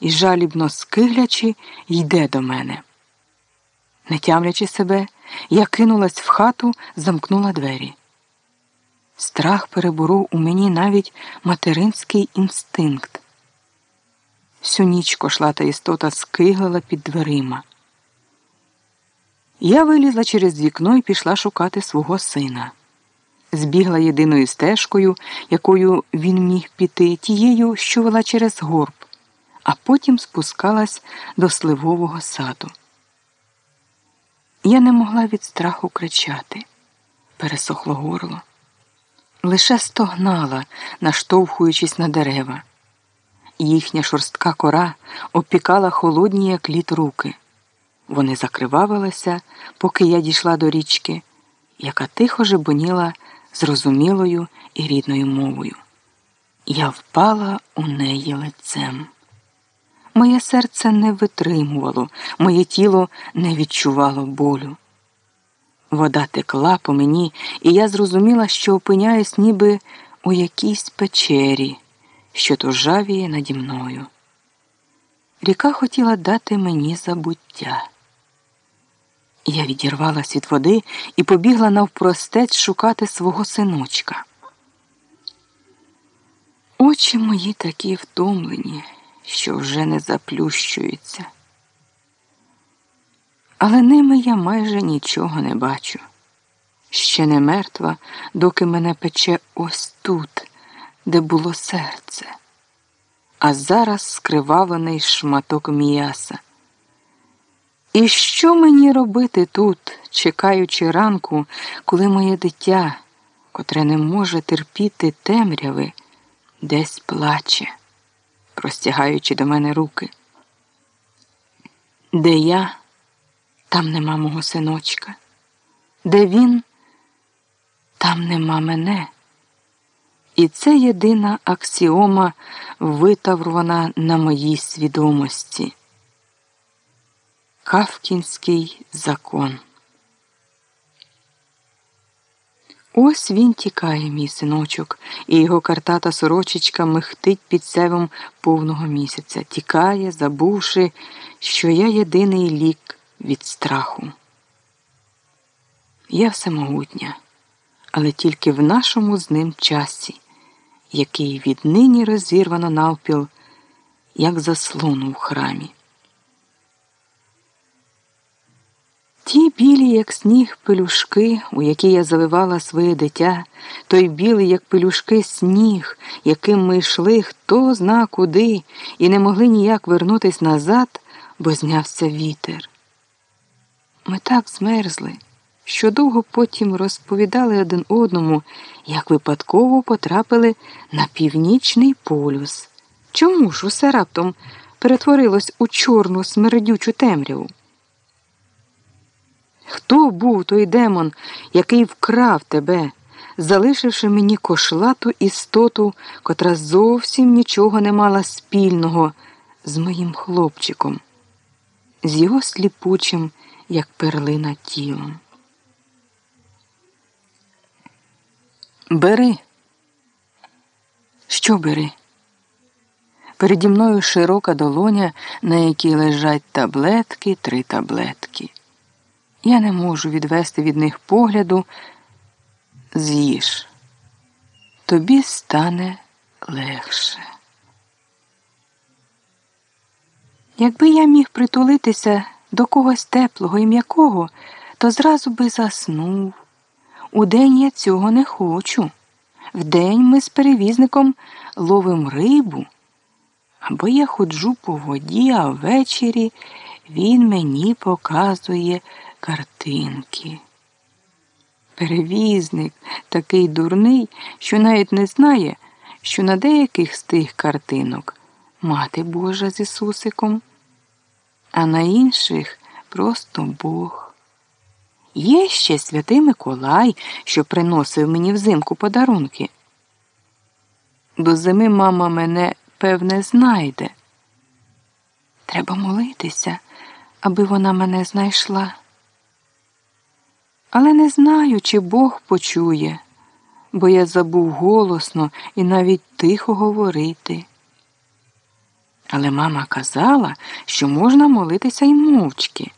і, жалібно скиглячи, йде до мене. Не тямлячи себе, я кинулась в хату, замкнула двері. Страх переборов у мені навіть материнський інстинкт. Всю ніч кошлата істота скиглила під дверима. Я вилізла через вікно і пішла шукати свого сина. Збігла єдиною стежкою, якою він міг піти, тією, що вела через горб, а потім спускалась до сливового саду. Я не могла від страху кричати, пересохло горло. Лише стогнала, наштовхуючись на дерева. Їхня шорстка кора обпікала холодні, як лід руки. Вони закривавилися, поки я дійшла до річки, яка тихо жебоніла зрозумілою і рідною мовою. Я впала у неї лицем. Моє серце не витримувало, моє тіло не відчувало болю. Вода текла по мені, і я зрозуміла, що опиняюсь ніби у якійсь печері, що тужавіє наді мною. Ріка хотіла дати мені забуття. Я відірвалась від води і побігла навпростець шукати свого синочка. Очі мої такі втомлені, що вже не заплющуються. Але ними я майже нічого не бачу. Ще не мертва, доки мене пече ось тут, де було серце, а зараз скривавлений шматок м'яса. І що мені робити тут, чекаючи ранку, коли моє дитя, котре не може терпіти темряви, десь плаче, простягаючи до мене руки? Де я, там нема мого синочка, де він, там нема мене. І це єдина аксіома, витаврувана на моїй свідомості. Кавкінський закон. Ось він тікає, мій синочок, і його картата сорочечка михтить під севом повного місяця, тікає, забувши, що я єдиний лік від страху. Я всемогутня, але тільки в нашому з ним часі, який віднині розірвано навпіл, як заслону в храмі. Білі, як сніг, пелюшки, у які я завивала своє дитя, той білий, як пелюшки, сніг, яким ми йшли хто зна куди, і не могли ніяк вернутись назад, бо знявся вітер. Ми так змерзли, що довго потім розповідали один одному, як випадково потрапили на північний полюс. Чому ж усе раптом перетворилось у чорну смердючу темряву? Хто був той демон, який вкрав тебе, залишивши мені кошлату істоту, котра зовсім нічого не мала спільного з моїм хлопчиком, з його сліпучим, як перлина тілом? Бери. Що бери? Переді мною широка долоня, на якій лежать таблетки, три таблетки. Я не можу відвести від них погляду. З'їж. Тобі стане легше. Якби я міг притулитися до когось теплого і м'якого, то зразу би заснув. Удень я цього не хочу. Вдень ми з перевізником ловим рибу, або я ходжу по воді, а ввечері він мені показує картинки. Перевізник такий дурний, що навіть не знає, що на деяких з тих картинок мати Божа з Ісусиком, а на інших просто Бог. Є ще святий Миколай, що приносив мені взимку подарунки. До зими мама мене, певне, знайде. Треба молитися, аби вона мене знайшла. Але не знаю, чи Бог почує, бо я забув голосно і навіть тихо говорити. Але мама казала, що можна молитися й мовчки,